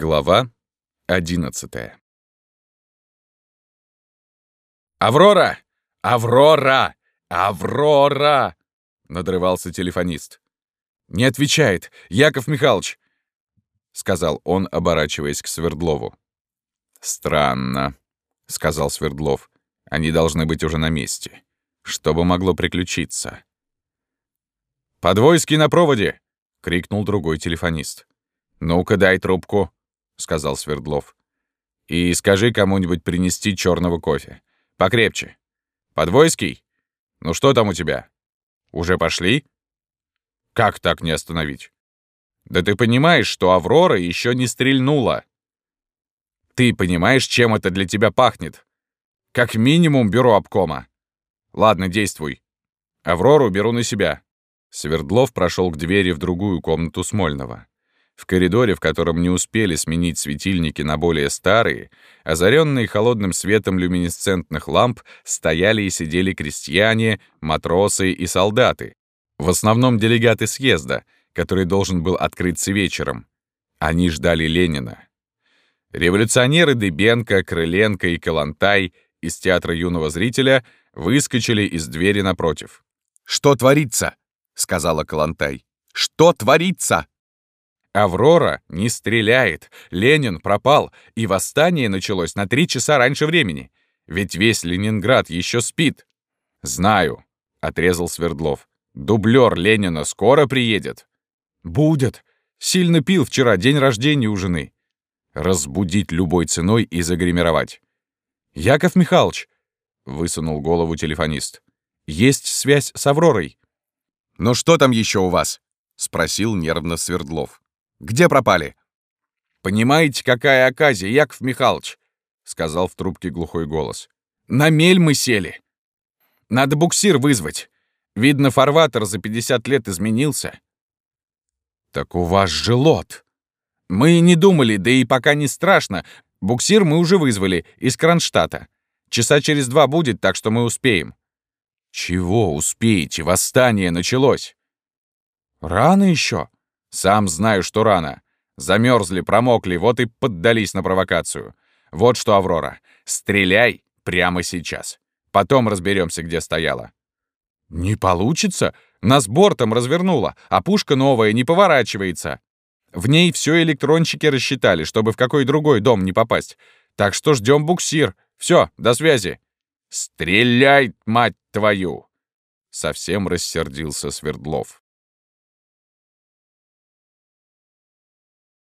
Глава одиннадцатая «Аврора! Аврора! Аврора!» — надрывался телефонист. «Не отвечает, Яков Михайлович!» — сказал он, оборачиваясь к Свердлову. «Странно», — сказал Свердлов. «Они должны быть уже на месте. Что бы могло приключиться?» «Подвойский на проводе!» — крикнул другой телефонист. «Ну-ка, дай трубку», — сказал Свердлов. «И скажи кому-нибудь принести черного кофе. Покрепче. Подвойский? Ну что там у тебя? Уже пошли? Как так не остановить? Да ты понимаешь, что Аврора еще не стрельнула. Ты понимаешь, чем это для тебя пахнет? Как минимум бюро обкома. Ладно, действуй. Аврору беру на себя. Свердлов прошел к двери в другую комнату Смольного. В коридоре, в котором не успели сменить светильники на более старые, озаренные холодным светом люминесцентных ламп, стояли и сидели крестьяне, матросы и солдаты. В основном делегаты съезда, который должен был открыться вечером. Они ждали Ленина. Революционеры Дыбенко, Крыленко и Калантай из театра юного зрителя выскочили из двери напротив. «Что творится?» — сказала Калантай. «Что творится?» Аврора не стреляет, Ленин пропал, и восстание началось на три часа раньше времени. Ведь весь Ленинград еще спит. «Знаю», — отрезал Свердлов. «Дублер Ленина скоро приедет?» «Будет. Сильно пил вчера, день рождения у жены». «Разбудить любой ценой и загримировать». «Яков Михайлович», — высунул голову телефонист, — «есть связь с Авророй». «Ну что там еще у вас?» — спросил нервно Свердлов. Где пропали?» «Понимаете, какая оказия, Яков Михайлович?» — сказал в трубке глухой голос. «На мель мы сели. Надо буксир вызвать. Видно, фарватер за 50 лет изменился». «Так у вас же лот!» «Мы не думали, да и пока не страшно. Буксир мы уже вызвали из Кронштадта. Часа через два будет, так что мы успеем». «Чего успеете? Восстание началось». «Рано еще. Сам знаю, что рано. Замерзли, промокли, вот и поддались на провокацию. Вот что, Аврора, стреляй прямо сейчас. Потом разберемся, где стояла. Не получится. Нас бортом развернуло, а пушка новая не поворачивается. В ней все электронщики рассчитали, чтобы в какой другой дом не попасть. Так что ждем буксир. Все, до связи. Стреляй, мать твою! Совсем рассердился Свердлов.